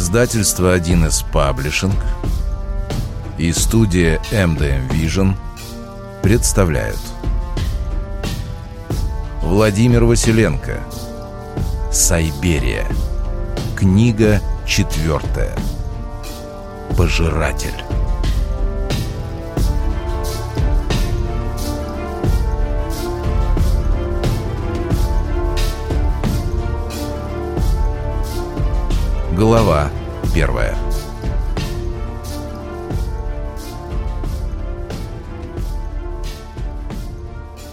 Издательство 1С Паблишинг и студия MDM Vision представляют. Владимир Василенко. Сайберия Книга четвертая. Пожиратель Глава первая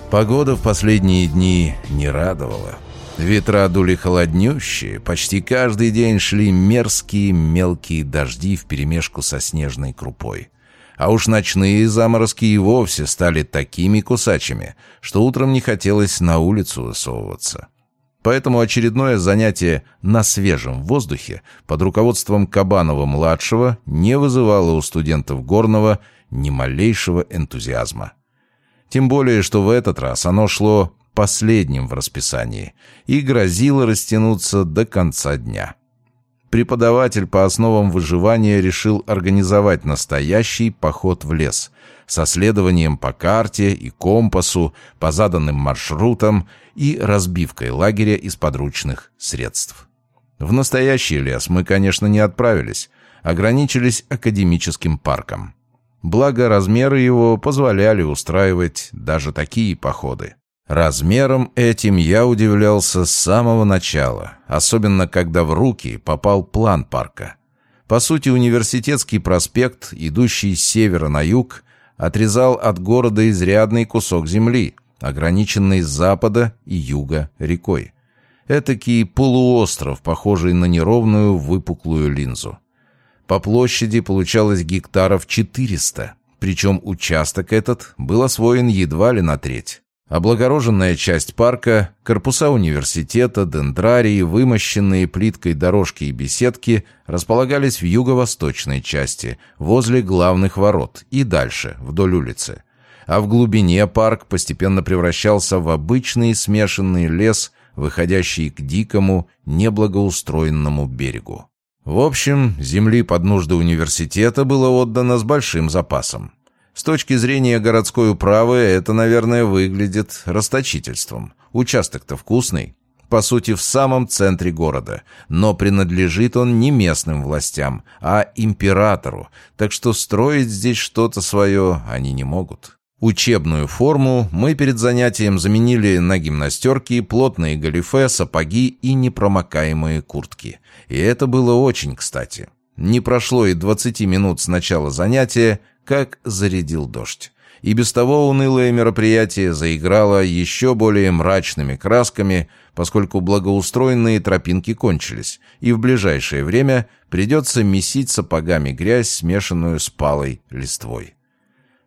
Погода в последние дни не радовала. Ветра дули холоднющие, почти каждый день шли мерзкие мелкие дожди вперемешку со снежной крупой. А уж ночные заморозки и вовсе стали такими кусачими, что утром не хотелось на улицу высовываться. Поэтому очередное занятие на свежем воздухе под руководством Кабанова-младшего не вызывало у студентов Горного ни малейшего энтузиазма. Тем более, что в этот раз оно шло последним в расписании и грозило растянуться до конца дня. Преподаватель по основам выживания решил организовать настоящий поход в лес со следованием по карте и компасу, по заданным маршрутам и разбивкой лагеря из подручных средств. В настоящий лес мы, конечно, не отправились, ограничились академическим парком. Благо, размеры его позволяли устраивать даже такие походы. Размером этим я удивлялся с самого начала, особенно когда в руки попал план парка. По сути, университетский проспект, идущий с севера на юг, отрезал от города изрядный кусок земли – ограниченный с запада и юга рекой. Этакий полуостров, похожий на неровную выпуклую линзу. По площади получалось гектаров 400, причем участок этот был освоен едва ли на треть. Облагороженная часть парка, корпуса университета, дендрарии, вымощенные плиткой дорожки и беседки располагались в юго-восточной части, возле главных ворот и дальше, вдоль улицы а в глубине парк постепенно превращался в обычный смешанный лес, выходящий к дикому, неблагоустроенному берегу. В общем, земли под нужды университета было отдано с большим запасом. С точки зрения городской управы это, наверное, выглядит расточительством. Участок-то вкусный, по сути, в самом центре города, но принадлежит он не местным властям, а императору, так что строить здесь что-то свое они не могут. Учебную форму мы перед занятием заменили на гимнастерки, плотные галифе, сапоги и непромокаемые куртки. И это было очень кстати. Не прошло и 20 минут с начала занятия, как зарядил дождь. И без того унылое мероприятие заиграло еще более мрачными красками, поскольку благоустроенные тропинки кончились, и в ближайшее время придется месить сапогами грязь, смешанную с палой листвой.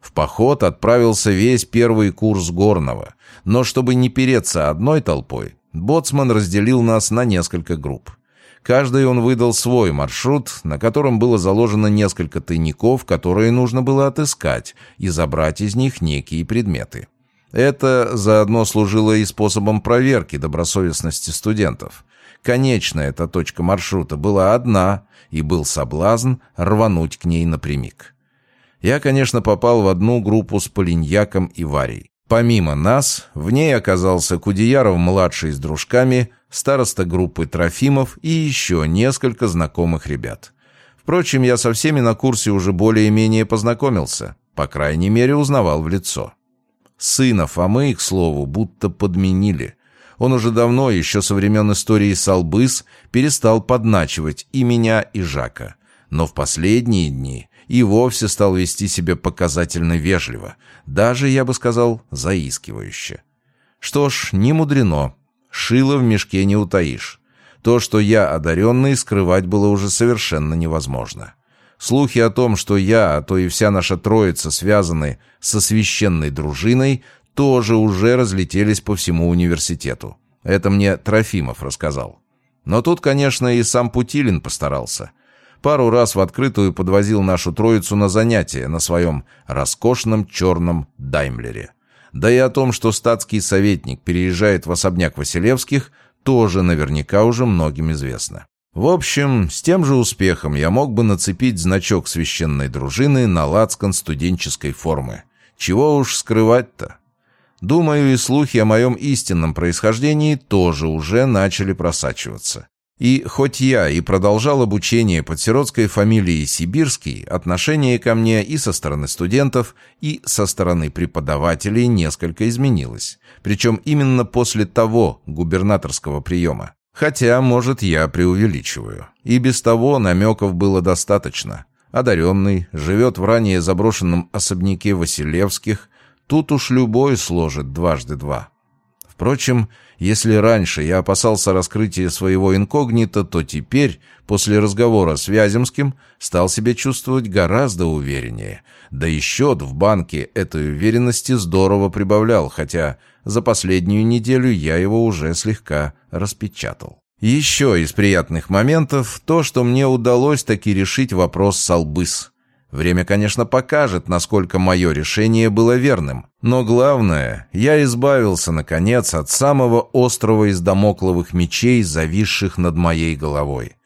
В поход отправился весь первый курс горного, но чтобы не переться одной толпой, боцман разделил нас на несколько групп. Каждый он выдал свой маршрут, на котором было заложено несколько тайников, которые нужно было отыскать и забрать из них некие предметы. Это заодно служило и способом проверки добросовестности студентов. Конечная эта точка маршрута была одна, и был соблазн рвануть к ней напрямик. Я, конечно, попал в одну группу с Полиньяком и Варей. Помимо нас, в ней оказался Кудеяров-младший с дружками, староста группы Трофимов и еще несколько знакомых ребят. Впрочем, я со всеми на курсе уже более-менее познакомился, по крайней мере, узнавал в лицо. Сына Фомы, к слову, будто подменили. Он уже давно, еще со времен истории Салбыс, перестал подначивать и меня, и Жака. Но в последние дни и вовсе стал вести себя показательно вежливо, даже, я бы сказал, заискивающе. Что ж, не мудрено. Шило в мешке не утаишь. То, что я одаренный, скрывать было уже совершенно невозможно. Слухи о том, что я, а то и вся наша троица связаны со священной дружиной, тоже уже разлетелись по всему университету. Это мне Трофимов рассказал. Но тут, конечно, и сам Путилин постарался пару раз в открытую подвозил нашу троицу на занятия на своем роскошном черном Даймлере. Да и о том, что статский советник переезжает в особняк Василевских, тоже наверняка уже многим известно. В общем, с тем же успехом я мог бы нацепить значок священной дружины на лацкан студенческой формы. Чего уж скрывать-то? Думаю, и слухи о моем истинном происхождении тоже уже начали просачиваться. И хоть я и продолжал обучение под сиротской фамилией Сибирский, отношение ко мне и со стороны студентов, и со стороны преподавателей несколько изменилось. Причем именно после того губернаторского приема. Хотя, может, я преувеличиваю. И без того намеков было достаточно. Одаренный, живет в ранее заброшенном особняке Василевских, тут уж любой сложит дважды два. Впрочем, если раньше я опасался раскрытия своего инкогнито, то теперь, после разговора с Вяземским, стал себя чувствовать гораздо увереннее. Да и счет в банке этой уверенности здорово прибавлял, хотя за последнюю неделю я его уже слегка распечатал. Еще из приятных моментов то, что мне удалось таки решить вопрос с Албыс. Время, конечно, покажет, насколько мое решение было верным. Но главное, я избавился, наконец, от самого острого из домокловых мечей, зависших над моей головой.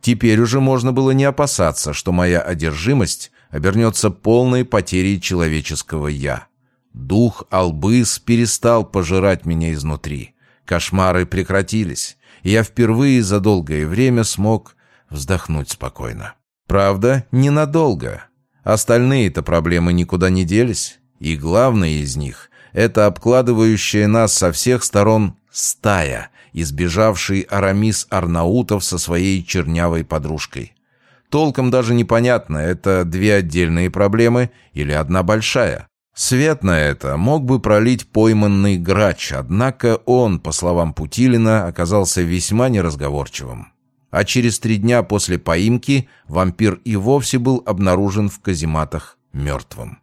Теперь уже можно было не опасаться, что моя одержимость обернется полной потерей человеческого «я». Дух Албыс перестал пожирать меня изнутри. Кошмары прекратились, я впервые за долгое время смог вздохнуть спокойно. Правда, ненадолго. Остальные-то проблемы никуда не делись. И главное из них — это обкладывающая нас со всех сторон стая, избежавший Арамис Арнаутов со своей чернявой подружкой. Толком даже непонятно, это две отдельные проблемы или одна большая. Свет на это мог бы пролить пойманный грач, однако он, по словам Путилина, оказался весьма неразговорчивым а через три дня после поимки вампир и вовсе был обнаружен в казематах мертвым.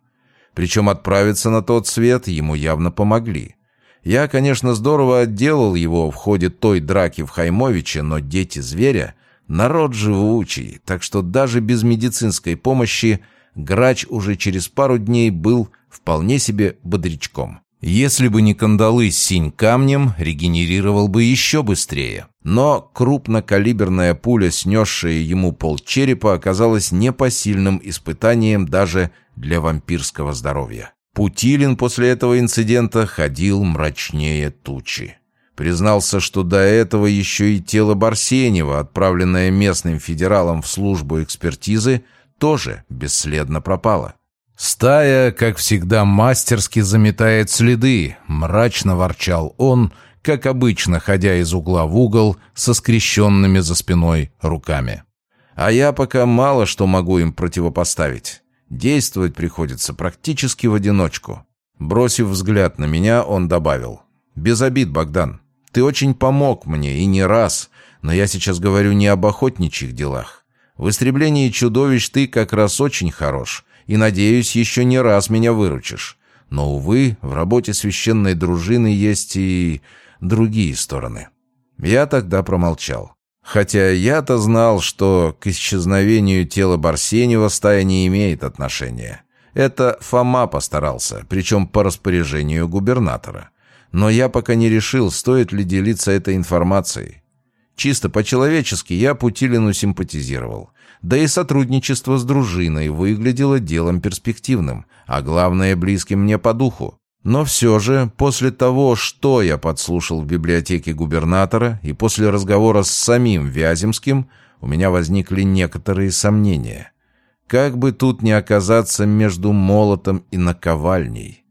Причем отправиться на тот свет ему явно помогли. Я, конечно, здорово отделал его в ходе той драки в Хаймовиче, но дети зверя — народ живучий, так что даже без медицинской помощи грач уже через пару дней был вполне себе бодрячком. Если бы не кандалы с синь-камнем, регенерировал бы еще быстрее. Но крупнокалиберная пуля, снесшая ему полчерепа, оказалась непосильным испытанием даже для вампирского здоровья. Путилин после этого инцидента ходил мрачнее тучи. Признался, что до этого еще и тело Барсенева, отправленное местным федералом в службу экспертизы, тоже бесследно пропало. Стая, как всегда, мастерски заметает следы, мрачно ворчал он, как обычно, ходя из угла в угол со скрещенными за спиной руками. А я пока мало что могу им противопоставить. Действовать приходится практически в одиночку. Бросив взгляд на меня, он добавил. «Без обид, Богдан. Ты очень помог мне, и не раз. Но я сейчас говорю не об охотничьих делах. В истреблении чудовищ ты как раз очень хорош и, надеюсь, еще не раз меня выручишь. Но, увы, в работе священной дружины есть и другие стороны. Я тогда промолчал. Хотя я-то знал, что к исчезновению тела Барсенева стая не имеет отношения. Это Фома постарался, причем по распоряжению губернатора. Но я пока не решил, стоит ли делиться этой информацией. Чисто по-человечески я Путилину симпатизировал. Да и сотрудничество с дружиной выглядело делом перспективным, а главное, близким мне по духу. Но все же, после того, что я подслушал в библиотеке губернатора и после разговора с самим Вяземским, у меня возникли некоторые сомнения. Как бы тут не оказаться между молотом и наковальней?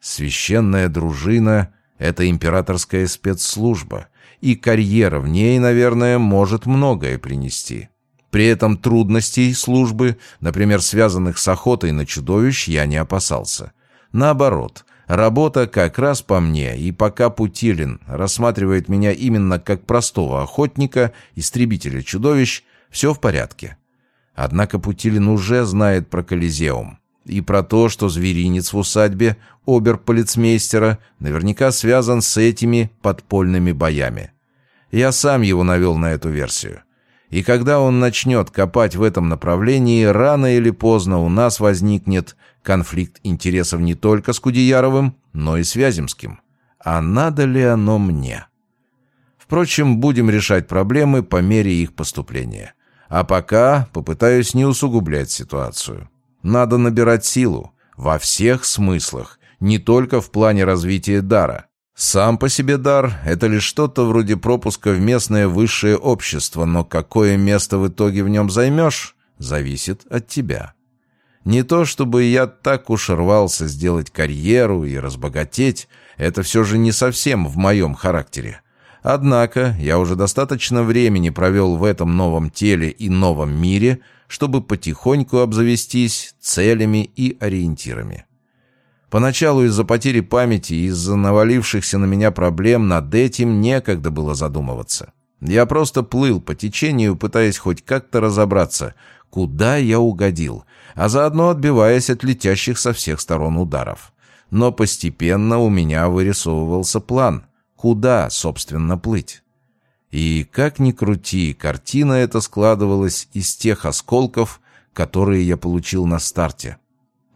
Священная дружина — это императорская спецслужба, и карьера в ней, наверное, может многое принести. При этом трудностей службы, например, связанных с охотой на чудовищ, я не опасался. Наоборот, работа как раз по мне, и пока Путилин рассматривает меня именно как простого охотника, истребителя чудовищ, все в порядке. Однако Путилин уже знает про Колизеум и про то, что зверинец в усадьбе оберполицмейстера наверняка связан с этими подпольными боями. Я сам его навел на эту версию. И когда он начнет копать в этом направлении, рано или поздно у нас возникнет конфликт интересов не только с Кудеяровым, но и с Вяземским. А надо ли оно мне? Впрочем, будем решать проблемы по мере их поступления. А пока попытаюсь не усугублять ситуацию. Надо набирать силу. Во всех смыслах. Не только в плане развития дара. Сам по себе дар – это лишь что-то вроде пропуска в местное высшее общество, но какое место в итоге в нем займешь, зависит от тебя. Не то чтобы я так уж рвался сделать карьеру и разбогатеть, это все же не совсем в моем характере. Однако я уже достаточно времени провел в этом новом теле и новом мире, чтобы потихоньку обзавестись целями и ориентирами. Поначалу из-за потери памяти и из-за навалившихся на меня проблем над этим некогда было задумываться. Я просто плыл по течению, пытаясь хоть как-то разобраться, куда я угодил, а заодно отбиваясь от летящих со всех сторон ударов. Но постепенно у меня вырисовывался план, куда, собственно, плыть. И, как ни крути, картина эта складывалась из тех осколков, которые я получил на старте.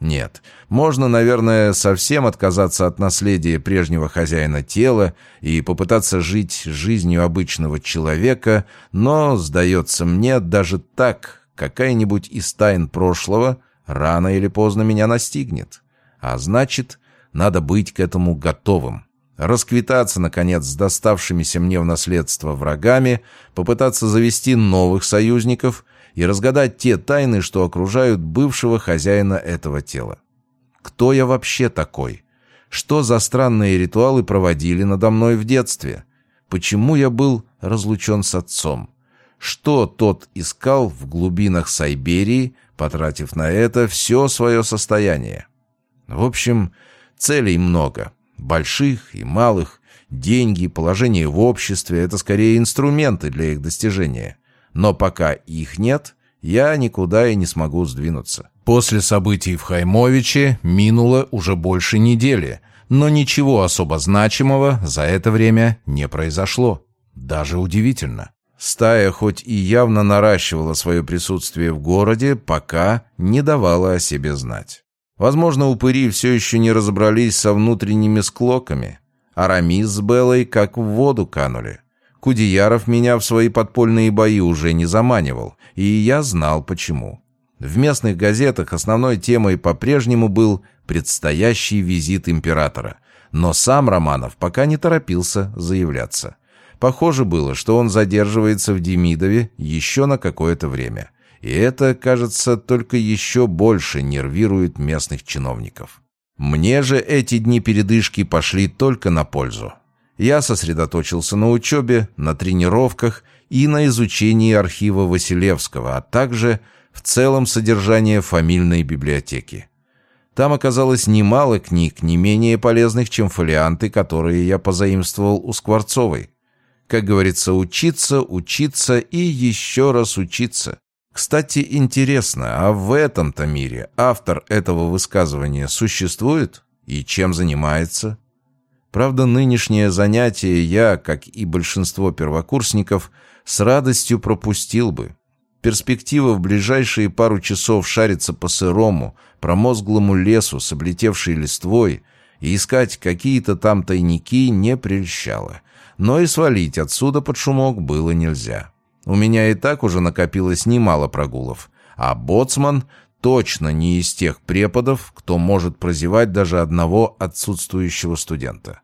Нет, можно, наверное, совсем отказаться от наследия прежнего хозяина тела и попытаться жить жизнью обычного человека, но, сдается мне, даже так какая-нибудь из тайн прошлого рано или поздно меня настигнет. А значит, надо быть к этому готовым. Расквитаться, наконец, с доставшимися мне в наследство врагами, попытаться завести новых союзников и разгадать те тайны, что окружают бывшего хозяина этого тела. Кто я вообще такой? Что за странные ритуалы проводили надо мной в детстве? Почему я был разлучен с отцом? Что тот искал в глубинах Сайберии, потратив на это все свое состояние? В общем, целей много. Больших и малых. Деньги, положение в обществе — это скорее инструменты для их достижения. Но пока их нет, я никуда и не смогу сдвинуться. После событий в Хаймовиче минуло уже больше недели, но ничего особо значимого за это время не произошло. Даже удивительно. Стая хоть и явно наращивала свое присутствие в городе, пока не давала о себе знать. Возможно, упыри все еще не разобрались со внутренними склоками. Арамис с Беллой как в воду канули. Кудеяров меня в свои подпольные бои уже не заманивал, и я знал почему. В местных газетах основной темой по-прежнему был предстоящий визит императора, но сам Романов пока не торопился заявляться. Похоже было, что он задерживается в Демидове еще на какое-то время. И это, кажется, только еще больше нервирует местных чиновников. Мне же эти дни передышки пошли только на пользу я сосредоточился на учебе, на тренировках и на изучении архива Василевского, а также в целом содержание фамильной библиотеки. Там оказалось немало книг, не менее полезных, чем фолианты, которые я позаимствовал у Скворцовой. Как говорится, учиться, учиться и еще раз учиться. Кстати, интересно, а в этом-то мире автор этого высказывания существует и чем занимается? Правда, нынешнее занятие я, как и большинство первокурсников, с радостью пропустил бы. Перспектива в ближайшие пару часов шариться по сырому, промозглому лесу с облетевшей листвой и искать какие-то там тайники не прельщала. Но и свалить отсюда под шумок было нельзя. У меня и так уже накопилось немало прогулов, а боцман точно не из тех преподов, кто может прозевать даже одного отсутствующего студента.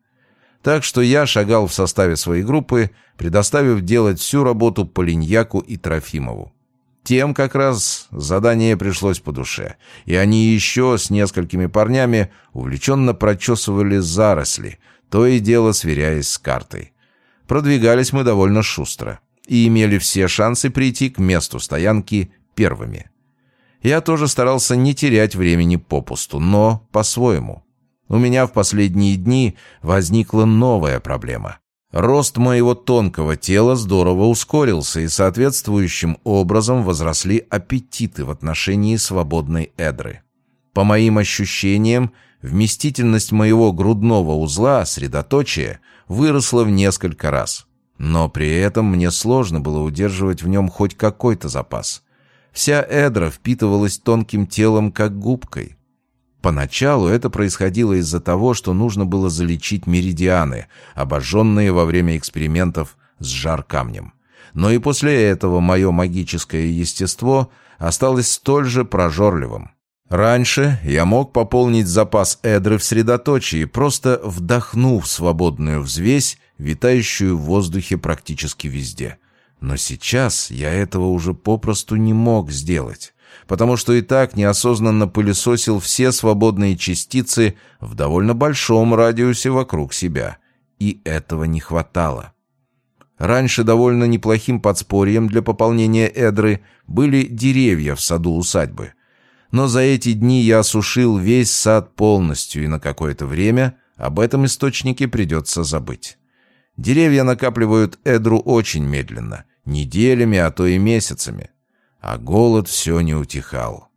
Так что я шагал в составе своей группы, предоставив делать всю работу Полиньяку и Трофимову. Тем как раз задание пришлось по душе, и они еще с несколькими парнями увлеченно прочесывали заросли, то и дело сверяясь с картой. Продвигались мы довольно шустро и имели все шансы прийти к месту стоянки первыми. Я тоже старался не терять времени попусту, но по-своему. У меня в последние дни возникла новая проблема. Рост моего тонкого тела здорово ускорился, и соответствующим образом возросли аппетиты в отношении свободной эдры. По моим ощущениям, вместительность моего грудного узла, средоточия, выросла в несколько раз. Но при этом мне сложно было удерживать в нем хоть какой-то запас. Вся эдра впитывалась тонким телом, как губкой. Поначалу это происходило из-за того, что нужно было залечить меридианы, обожженные во время экспериментов с жар камнем. Но и после этого мое магическое естество осталось столь же прожорливым. Раньше я мог пополнить запас эдры в средоточии, просто вдохнув свободную взвесь, витающую в воздухе практически везде. Но сейчас я этого уже попросту не мог сделать, потому что и так неосознанно пылесосил все свободные частицы в довольно большом радиусе вокруг себя. И этого не хватало. Раньше довольно неплохим подспорьем для пополнения эдры были деревья в саду усадьбы. Но за эти дни я осушил весь сад полностью, и на какое-то время об этом источнике придется забыть. Деревья накапливают эдру очень медленно, неделями, а то и месяцами. А голод все не утихал.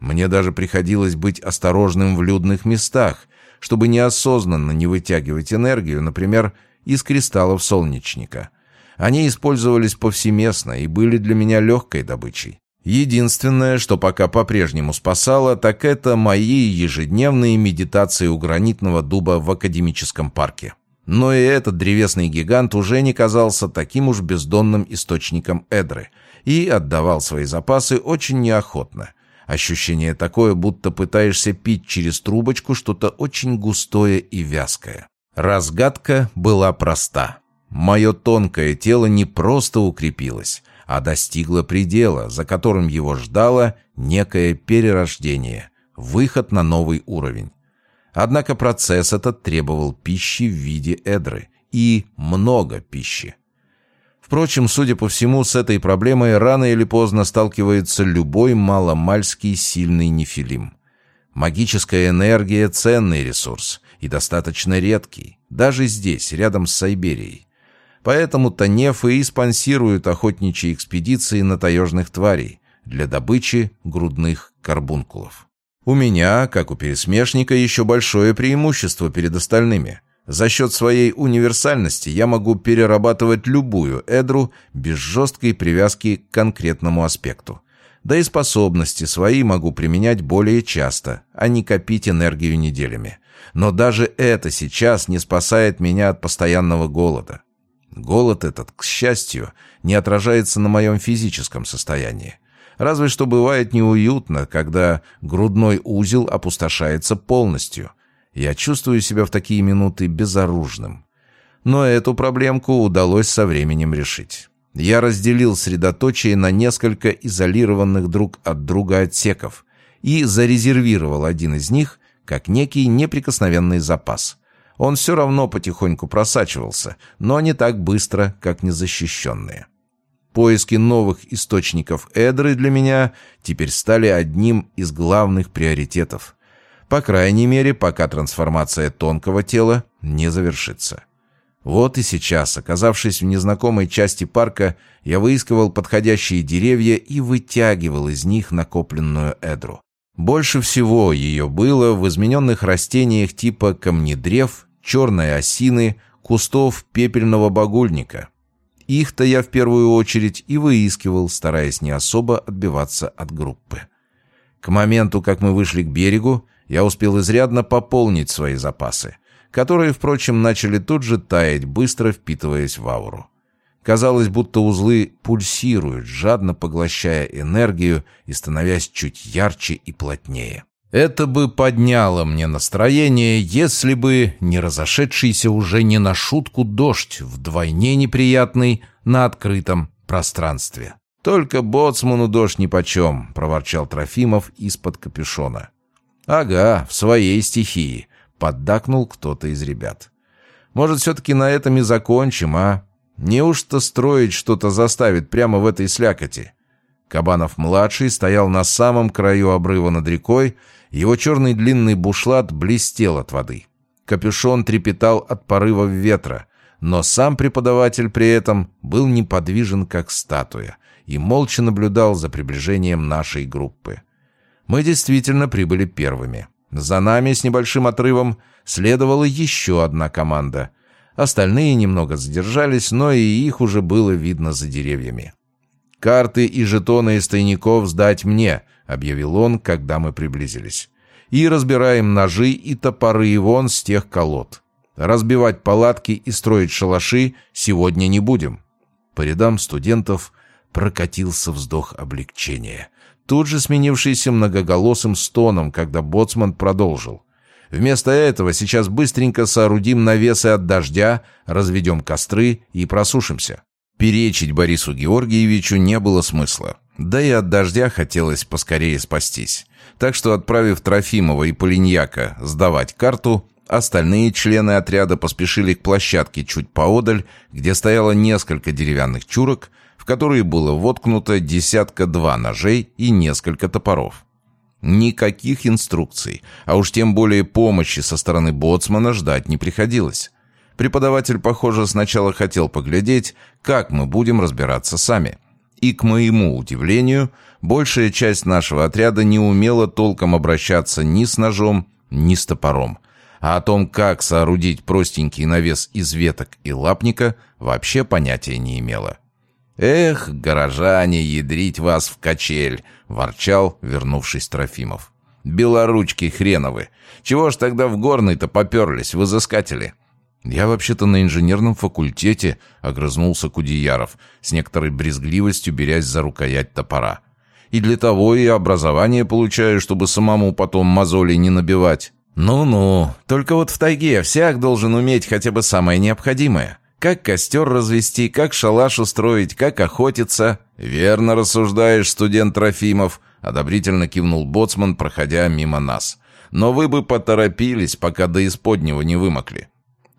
Мне даже приходилось быть осторожным в людных местах, чтобы неосознанно не вытягивать энергию, например, из кристаллов солнечника – они использовались повсеместно и были для меня легкой добычей. Единственное, что пока по-прежнему спасало, так это мои ежедневные медитации у гранитного дуба в академическом парке. Но и этот древесный гигант уже не казался таким уж бездонным источником эдры и отдавал свои запасы очень неохотно. Ощущение такое, будто пытаешься пить через трубочку что-то очень густое и вязкое. Разгадка была проста. Мое тонкое тело не просто укрепилось, а достигло предела, за которым его ждало некое перерождение, выход на новый уровень. Однако процесс этот требовал пищи в виде эдры и много пищи. Впрочем, судя по всему, с этой проблемой рано или поздно сталкивается любой маломальский сильный нефилим. Магическая энергия – ценный ресурс и достаточно редкий, даже здесь, рядом с Сайберией. Поэтому Танефы и спонсируют охотничьи экспедиции на таежных тварей для добычи грудных карбункулов. У меня, как у пересмешника, еще большое преимущество перед остальными. За счет своей универсальности я могу перерабатывать любую эдру без жесткой привязки к конкретному аспекту. Да и способности свои могу применять более часто, а не копить энергию неделями. Но даже это сейчас не спасает меня от постоянного голода. Голод этот, к счастью, не отражается на моем физическом состоянии. Разве что бывает неуютно, когда грудной узел опустошается полностью. Я чувствую себя в такие минуты безоружным. Но эту проблемку удалось со временем решить. Я разделил средоточие на несколько изолированных друг от друга отсеков и зарезервировал один из них как некий неприкосновенный запас – он все равно потихоньку просачивался, но не так быстро, как незащищенные. Поиски новых источников эдры для меня теперь стали одним из главных приоритетов. По крайней мере, пока трансформация тонкого тела не завершится. Вот и сейчас, оказавшись в незнакомой части парка, я выискивал подходящие деревья и вытягивал из них накопленную эдру. Больше всего ее было в измененных растениях типа камнедрев черной осины, кустов пепельного багульника. Их-то я в первую очередь и выискивал, стараясь не особо отбиваться от группы. К моменту, как мы вышли к берегу, я успел изрядно пополнить свои запасы, которые, впрочем, начали тут же таять, быстро впитываясь в ауру. Казалось, будто узлы пульсируют, жадно поглощая энергию и становясь чуть ярче и плотнее. Это бы подняло мне настроение, если бы не разошедшийся уже не на шутку дождь, вдвойне неприятный на открытом пространстве. «Только боцману дождь нипочем», — проворчал Трофимов из-под капюшона. «Ага, в своей стихии», — поддакнул кто-то из ребят. «Может, все-таки на этом и закончим, а? Неужто строить что-то заставит прямо в этой слякоти?» Кабанов-младший стоял на самом краю обрыва над рекой, его черный длинный бушлат блестел от воды. Капюшон трепетал от порывов ветра, но сам преподаватель при этом был неподвижен, как статуя, и молча наблюдал за приближением нашей группы. Мы действительно прибыли первыми. За нами с небольшим отрывом следовала еще одна команда. Остальные немного задержались, но и их уже было видно за деревьями. «Карты и жетоны из тайников сдать мне», — объявил он, когда мы приблизились. «И разбираем ножи и топоры вон с тех колод. Разбивать палатки и строить шалаши сегодня не будем. По рядам студентов прокатился вздох облегчения, тут же сменившийся многоголосым стоном, когда боцман продолжил. Вместо этого сейчас быстренько соорудим навесы от дождя, разведем костры и просушимся. Перечить Борису Георгиевичу не было смысла. Да и от дождя хотелось поскорее спастись. Так что, отправив Трофимова и Полиньяка сдавать карту, остальные члены отряда поспешили к площадке чуть поодаль, где стояло несколько деревянных чурок, в которые было воткнуто десятка-два ножей и несколько топоров. Никаких инструкций, а уж тем более помощи со стороны боцмана ждать не приходилось. Преподаватель, похоже, сначала хотел поглядеть, как мы будем разбираться сами. И, к моему удивлению, большая часть нашего отряда не умела толком обращаться ни с ножом, ни с топором. А о том, как соорудить простенький навес из веток и лапника, вообще понятия не имела. «Эх, горожане, ядрить вас в качель!» — ворчал, вернувшись Трофимов. «Белоручки хреновы! Чего ж тогда в горный-то поперлись, в изыскатели?» «Я вообще-то на инженерном факультете», — огрызнулся Кудеяров, с некоторой брезгливостью берясь за рукоять топора. «И для того и образование получаю, чтобы самому потом мозоли не набивать». «Ну-ну, только вот в тайге всяк должен уметь хотя бы самое необходимое. Как костер развести, как шалаш устроить, как охотиться». «Верно рассуждаешь, студент Трофимов», — одобрительно кивнул боцман, проходя мимо нас. «Но вы бы поторопились, пока до исподнего не вымокли».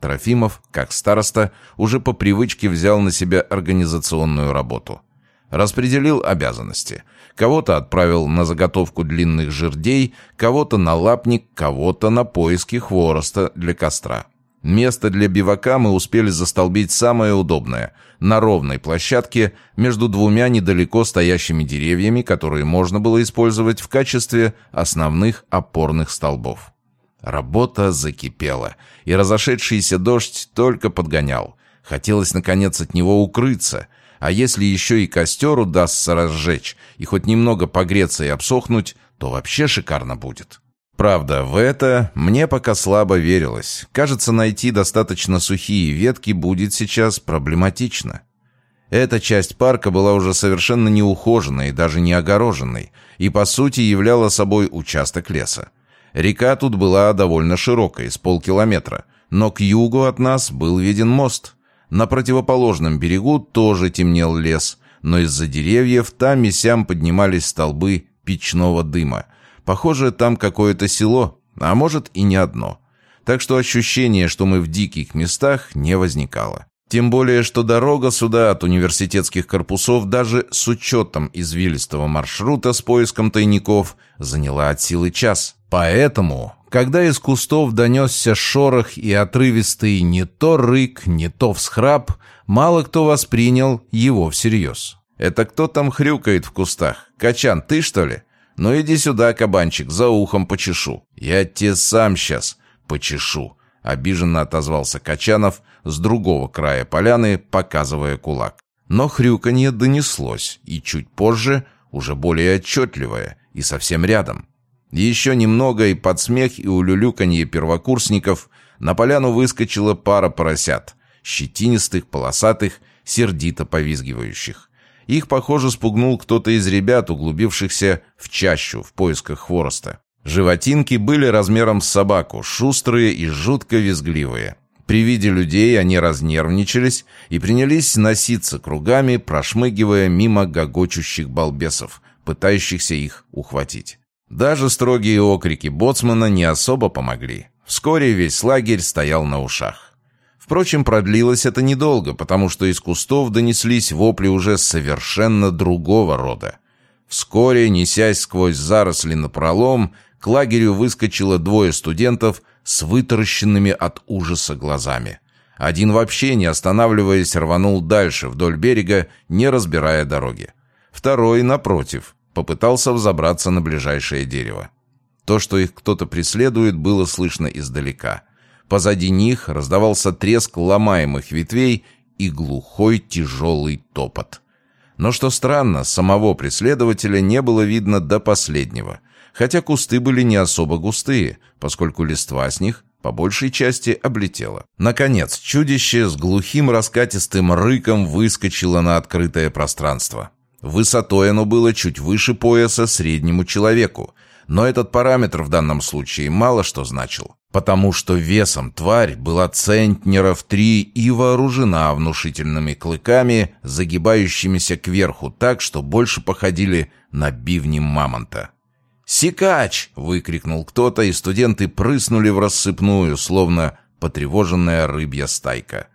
Трофимов, как староста, уже по привычке взял на себя организационную работу. Распределил обязанности. Кого-то отправил на заготовку длинных жердей, кого-то на лапник, кого-то на поиски хвороста для костра. Место для бивака мы успели застолбить самое удобное – на ровной площадке между двумя недалеко стоящими деревьями, которые можно было использовать в качестве основных опорных столбов. Работа закипела, и разошедшийся дождь только подгонял. Хотелось, наконец, от него укрыться. А если еще и костер удастся разжечь, и хоть немного погреться и обсохнуть, то вообще шикарно будет. Правда, в это мне пока слабо верилось. Кажется, найти достаточно сухие ветки будет сейчас проблематично. Эта часть парка была уже совершенно неухоженной даже не огороженной, и по сути являла собой участок леса. Река тут была довольно широкой, с полкилометра, но к югу от нас был виден мост. На противоположном берегу тоже темнел лес, но из-за деревьев там и сям поднимались столбы печного дыма. Похоже, там какое-то село, а может и не одно. Так что ощущение, что мы в диких местах, не возникало. Тем более, что дорога сюда от университетских корпусов даже с учетом извилистого маршрута с поиском тайников заняла от силы час. Поэтому, когда из кустов донесся шорох и отрывистый не то рык, не то всхрап, мало кто воспринял его всерьез. «Это кто там хрюкает в кустах? Качан, ты что ли? Ну иди сюда, кабанчик, за ухом почешу. Я тебе сам сейчас почешу», — обиженно отозвался Качанов с другого края поляны, показывая кулак. Но хрюканье донеслось, и чуть позже уже более отчетливое и совсем рядом. Еще немного, и под смех и улюлюканье первокурсников на поляну выскочила пара поросят, щетинистых, полосатых, сердито повизгивающих. Их, похоже, спугнул кто-то из ребят, углубившихся в чащу в поисках хвороста. Животинки были размером с собаку, шустрые и жутко визгливые. При виде людей они разнервничались и принялись носиться кругами, прошмыгивая мимо гогочущих балбесов, пытающихся их ухватить. Даже строгие окрики боцмана не особо помогли. Вскоре весь лагерь стоял на ушах. Впрочем, продлилось это недолго, потому что из кустов донеслись вопли уже совершенно другого рода. Вскоре, несясь сквозь заросли напролом, к лагерю выскочило двое студентов с вытаращенными от ужаса глазами. Один вообще, не останавливаясь, рванул дальше вдоль берега, не разбирая дороги. Второй, напротив, попытался взобраться на ближайшее дерево. То, что их кто-то преследует, было слышно издалека. Позади них раздавался треск ломаемых ветвей и глухой тяжелый топот. Но что странно, самого преследователя не было видно до последнего, хотя кусты были не особо густые, поскольку листва с них по большей части облетело. Наконец, чудище с глухим раскатистым рыком выскочило на открытое пространство. Высотой оно было чуть выше пояса среднему человеку, но этот параметр в данном случае мало что значил, потому что весом тварь была центнеров три и вооружена внушительными клыками, загибающимися кверху так, что больше походили на бивни мамонта. «Сикач!» — выкрикнул кто-то, и студенты прыснули в рассыпную, словно потревоженная рыбья стайка.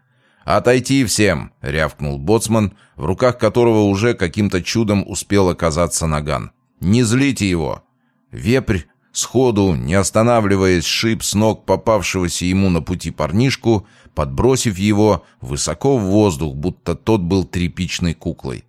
«Отойти всем!» — рявкнул боцман, в руках которого уже каким-то чудом успел оказаться наган. «Не злите его!» Вепрь сходу, не останавливаясь, шип с ног попавшегося ему на пути парнишку, подбросив его высоко в воздух, будто тот был тряпичной куклой.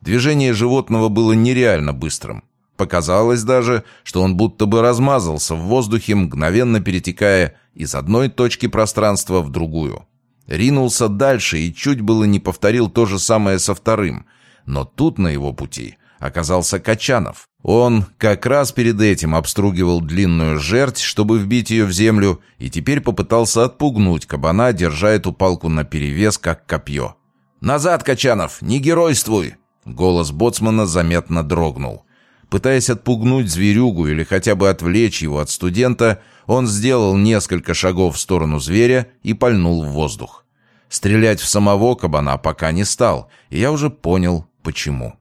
Движение животного было нереально быстрым. Показалось даже, что он будто бы размазался в воздухе, мгновенно перетекая из одной точки пространства в другую. Ринулся дальше и чуть было не повторил то же самое со вторым. Но тут на его пути оказался Качанов. Он как раз перед этим обстругивал длинную жерть, чтобы вбить ее в землю, и теперь попытался отпугнуть кабана, держа эту палку наперевес, как копье. «Назад, Качанов! Не геройствуй!» Голос боцмана заметно дрогнул. Пытаясь отпугнуть зверюгу или хотя бы отвлечь его от студента, он сделал несколько шагов в сторону зверя и пальнул в воздух. Стрелять в самого кабана пока не стал, и я уже понял, почему.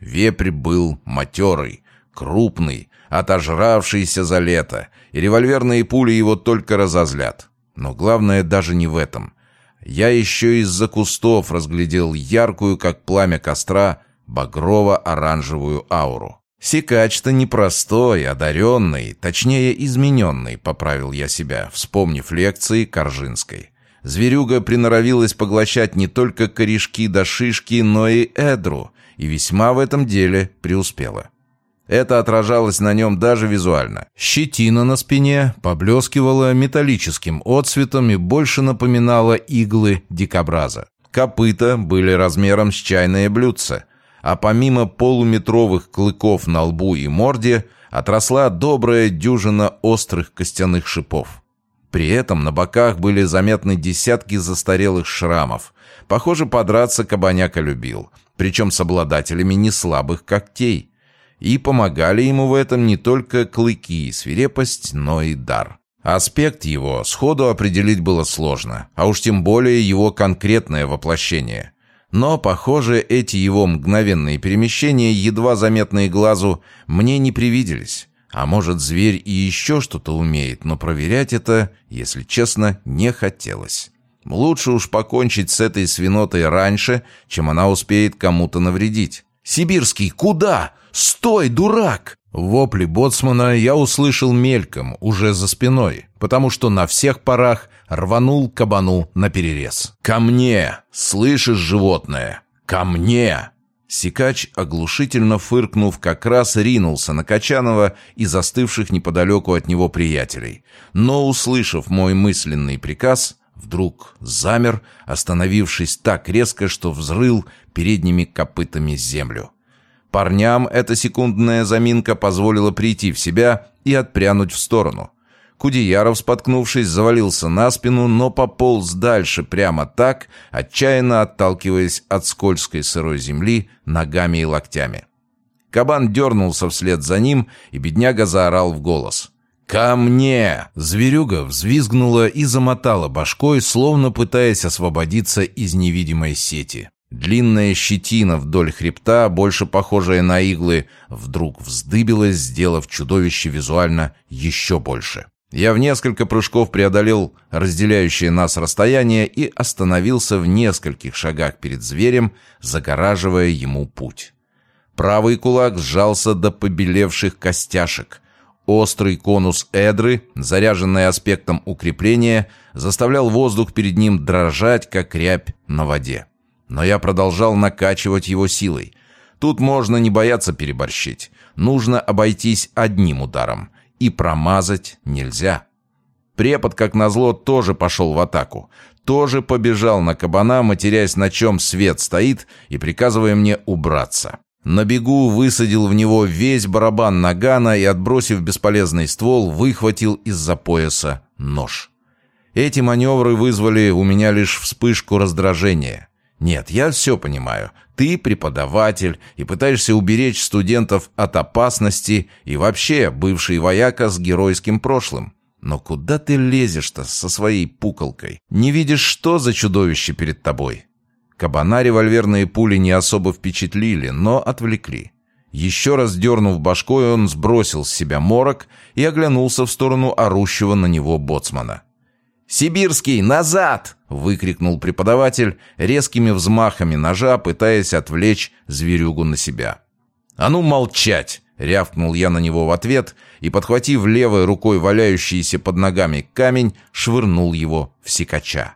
Вепрь был матерый, крупный, отожравшийся за лето, и револьверные пули его только разозлят. Но главное даже не в этом. Я еще из-за кустов разглядел яркую, как пламя костра, багрово-оранжевую ауру. Сикач-то непростой, одаренный, точнее измененный, поправил я себя, вспомнив лекции Коржинской. Зверюга приноровилась поглощать не только корешки да шишки, но и эдру, и весьма в этом деле преуспела. Это отражалось на нем даже визуально. Щетина на спине поблескивала металлическим отцветом и больше напоминала иглы дикобраза. Копыта были размером с чайное блюдце – а помимо полуметровых клыков на лбу и морде, отросла добрая дюжина острых костяных шипов. При этом на боках были заметны десятки застарелых шрамов. Похоже, подраться кабаняка любил, причем с обладателями неслабых когтей. И помогали ему в этом не только клыки и свирепость, но и дар. Аспект его сходу определить было сложно, а уж тем более его конкретное воплощение. Но, похоже, эти его мгновенные перемещения, едва заметные глазу, мне не привиделись. А может, зверь и еще что-то умеет, но проверять это, если честно, не хотелось. Лучше уж покончить с этой свинотой раньше, чем она успеет кому-то навредить. «Сибирский, куда? Стой, дурак!» Вопли боцмана я услышал мельком, уже за спиной, потому что на всех парах рванул кабану на перерез. «Ко мне! Слышишь, животное? Ко мне!» Сикач, оглушительно фыркнув, как раз ринулся на Качанова и застывших неподалеку от него приятелей. Но, услышав мой мысленный приказ, вдруг замер, остановившись так резко, что взрыл передними копытами землю. Парням эта секундная заминка позволила прийти в себя и отпрянуть в сторону. Кудеяров, споткнувшись, завалился на спину, но пополз дальше прямо так, отчаянно отталкиваясь от скользкой сырой земли ногами и локтями. Кабан дернулся вслед за ним, и бедняга заорал в голос. «Ко мне!» Зверюга взвизгнула и замотала башкой, словно пытаясь освободиться из невидимой сети. Длинная щетина вдоль хребта, больше похожая на иглы, вдруг вздыбилась, сделав чудовище визуально еще больше. Я в несколько прыжков преодолел разделяющее нас расстояние и остановился в нескольких шагах перед зверем, загораживая ему путь. Правый кулак сжался до побелевших костяшек. Острый конус эдры, заряженный аспектом укрепления, заставлял воздух перед ним дрожать, как рябь на воде но я продолжал накачивать его силой. Тут можно не бояться переборщить. Нужно обойтись одним ударом. И промазать нельзя. Препод, как назло, тоже пошел в атаку. Тоже побежал на кабана, матерясь, на чем свет стоит, и приказывая мне убраться. На бегу высадил в него весь барабан нагана и, отбросив бесполезный ствол, выхватил из-за пояса нож. Эти маневры вызвали у меня лишь вспышку раздражения. Нет, я все понимаю. Ты преподаватель и пытаешься уберечь студентов от опасности и вообще бывший вояка с геройским прошлым. Но куда ты лезешь-то со своей пуколкой? Не видишь, что за чудовище перед тобой? Кабана револьверные пули не особо впечатлили, но отвлекли. Еще раз дернув башкой, он сбросил с себя морок и оглянулся в сторону орущего на него боцмана. «Сибирский, назад!» — выкрикнул преподаватель, резкими взмахами ножа, пытаясь отвлечь зверюгу на себя. «А ну молчать!» — рявкнул я на него в ответ и, подхватив левой рукой валяющийся под ногами камень, швырнул его в сикача.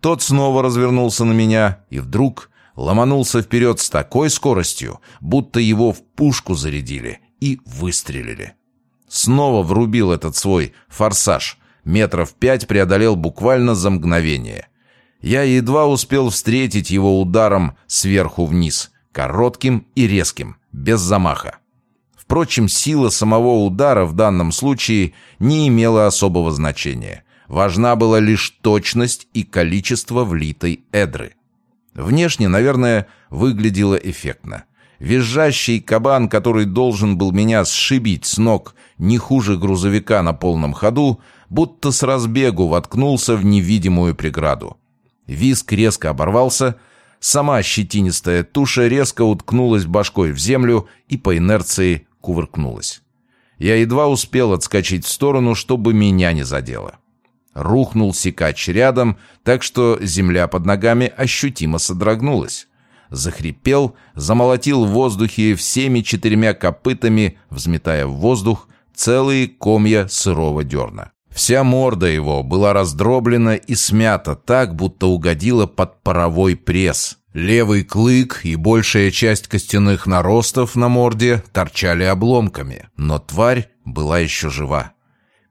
Тот снова развернулся на меня и вдруг ломанулся вперед с такой скоростью, будто его в пушку зарядили и выстрелили. Снова врубил этот свой форсаж. Метров пять преодолел буквально за мгновение. Я едва успел встретить его ударом сверху вниз, коротким и резким, без замаха. Впрочем, сила самого удара в данном случае не имела особого значения. Важна была лишь точность и количество влитой эдры. Внешне, наверное, выглядело эффектно. Визжащий кабан, который должен был меня сшибить с ног не хуже грузовика на полном ходу, будто с разбегу воткнулся в невидимую преграду. Виск резко оборвался, сама щетинистая туша резко уткнулась башкой в землю и по инерции кувыркнулась. Я едва успел отскочить в сторону, чтобы меня не задело. Рухнул сикач рядом, так что земля под ногами ощутимо содрогнулась. Захрипел, замолотил в воздухе всеми четырьмя копытами, взметая в воздух целые комья сырого дерна. Вся морда его была раздроблена и смята так, будто угодила под паровой пресс. Левый клык и большая часть костяных наростов на морде торчали обломками, но тварь была еще жива.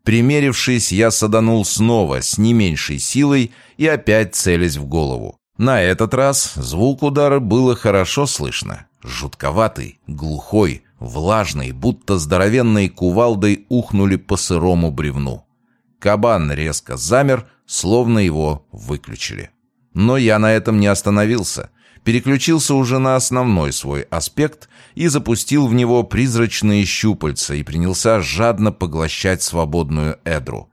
Примерившись, я саданул снова с не меньшей силой и опять целясь в голову. На этот раз звук удара было хорошо слышно. Жутковатый, глухой, влажный, будто здоровенной кувалдой ухнули по сырому бревну. Кабан резко замер, словно его выключили. Но я на этом не остановился переключился уже на основной свой аспект и запустил в него призрачные щупальца и принялся жадно поглощать свободную эдру.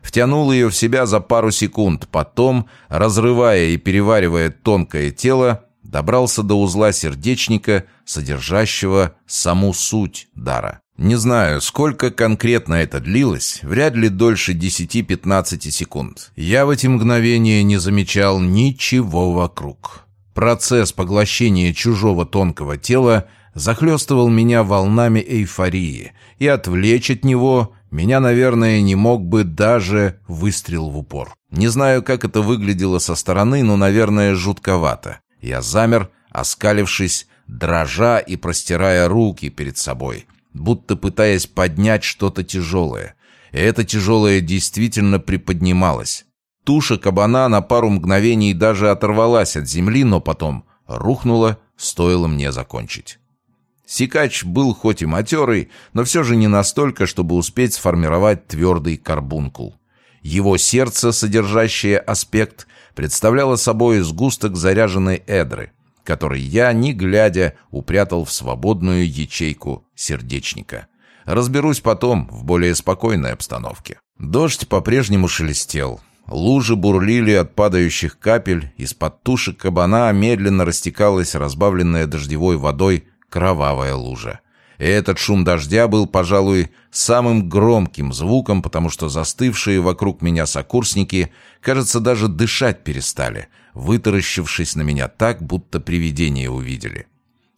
Втянул ее в себя за пару секунд, потом, разрывая и переваривая тонкое тело, добрался до узла сердечника, содержащего саму суть дара. Не знаю, сколько конкретно это длилось, вряд ли дольше 10-15 секунд. Я в эти мгновения не замечал ничего вокруг. Процесс поглощения чужого тонкого тела захлестывал меня волнами эйфории, и отвлечь от него меня, наверное, не мог бы даже выстрел в упор. Не знаю, как это выглядело со стороны, но, наверное, жутковато. Я замер, оскалившись, дрожа и простирая руки перед собой, будто пытаясь поднять что-то тяжелое. И это тяжелое действительно приподнималось. Туша кабана на пару мгновений даже оторвалась от земли, но потом рухнула, стоило мне закончить. Сикач был хоть и матерый, но все же не настолько, чтобы успеть сформировать твердый карбункул. Его сердце, содержащее аспект, представляло собой сгусток заряженной эдры, который я, не глядя, упрятал в свободную ячейку сердечника. Разберусь потом, в более спокойной обстановке. Дождь по-прежнему шелестел. Лужи бурлили от падающих капель, из-под туши кабана медленно растекалась разбавленная дождевой водой кровавая лужа. И этот шум дождя был, пожалуй, самым громким звуком, потому что застывшие вокруг меня сокурсники, кажется, даже дышать перестали, вытаращившись на меня так, будто привидение увидели.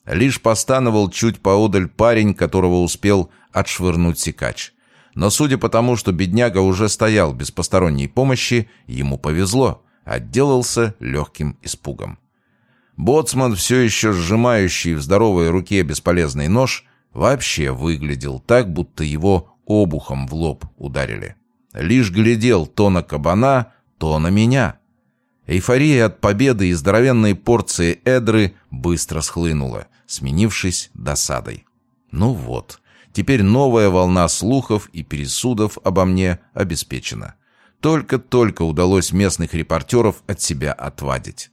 Лишь постановал чуть поодаль парень, которого успел отшвырнуть секач. Но судя по тому, что бедняга уже стоял без посторонней помощи, ему повезло, отделался легким испугом. Боцман, все еще сжимающий в здоровой руке бесполезный нож, вообще выглядел так, будто его обухом в лоб ударили. Лишь глядел то на кабана, то на меня. Эйфория от победы и здоровенной порции эдры быстро схлынула, сменившись досадой. Ну вот, Теперь новая волна слухов и пересудов обо мне обеспечена. только-только удалось местных репортеров от себя отвадить.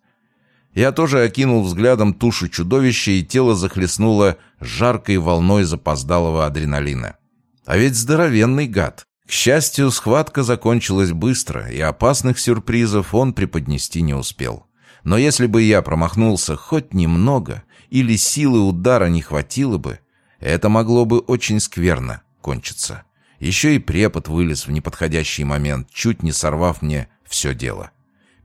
Я тоже окинул взглядом тушу чудовища, и тело захлестнуло жаркой волной запоздалого адреналина. А ведь здоровенный гад. К счастью, схватка закончилась быстро, и опасных сюрпризов он преподнести не успел. Но если бы я промахнулся хоть немного, или силы удара не хватило бы, это могло бы очень скверно кончиться. Еще и препод вылез в неподходящий момент, чуть не сорвав мне все дело.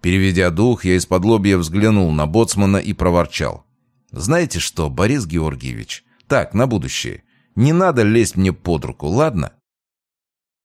Переведя дух, я из-под лобья взглянул на боцмана и проворчал. «Знаете что, Борис Георгиевич, так, на будущее, не надо лезть мне под руку, ладно?